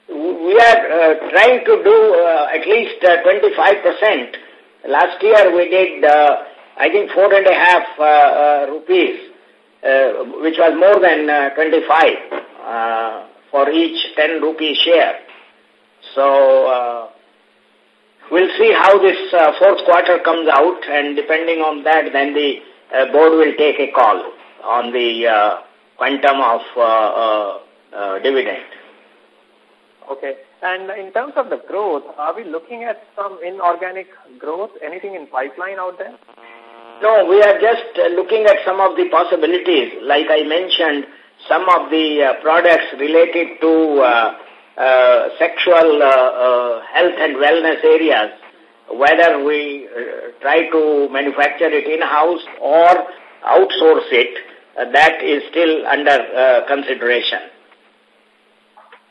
We are uh, trying to do uh, at least 25%. Uh, Last year we did, uh, I think, four and a half uh, uh rupees, uh, which was more than uh, 25 for each 10 rupee share. So, we'll see how this fourth quarter comes out and depending on that, then the board will take a call on the quantum of dividend. Okay. And in terms of the growth, are we looking at some inorganic growth? Anything in pipeline out there? No, we are just uh, looking at some of the possibilities. Like I mentioned, some of the uh, products related to uh, uh, sexual uh, health and wellness areas, whether we try to manufacture it in-house or outsource it, that is still under consideration.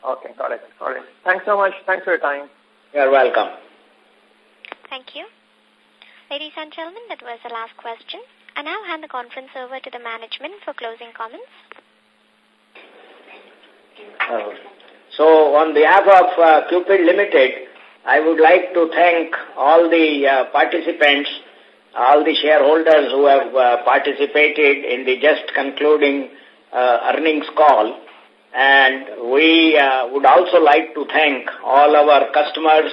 Okay, got it. Got it. Thanks so much. Thanks for your time. You're welcome. Thank you. Ladies and gentlemen, that was the last question. I now hand the conference over to the management for closing comments. Uh, so, on behalf of uh, Cupid Limited, I would like to thank all the uh, participants, all the shareholders who have uh, participated in the just concluding uh, earnings call. And we uh, would also like to thank all our customers,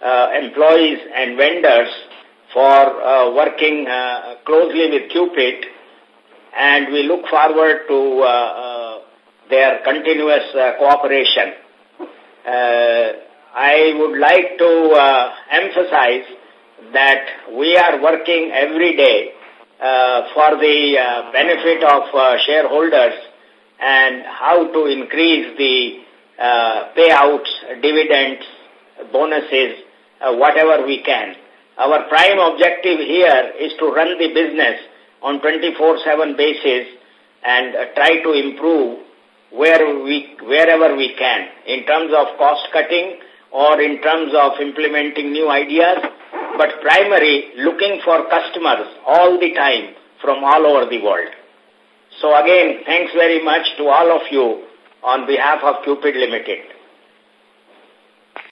uh, employees and vendors for uh, working uh, closely with Cupid. And we look forward to uh, uh, their continuous cooperation. I would like to emphasize that we are working every day for the benefit of shareholders and how to increase the uh, payouts, dividends, bonuses, uh, whatever we can. Our prime objective here is to run the business on 24-7 basis and uh, try to improve where we, wherever we can in terms of cost cutting or in terms of implementing new ideas, but primary looking for customers all the time from all over the world. So again, thanks very much to all of you on behalf of Cupid Limited.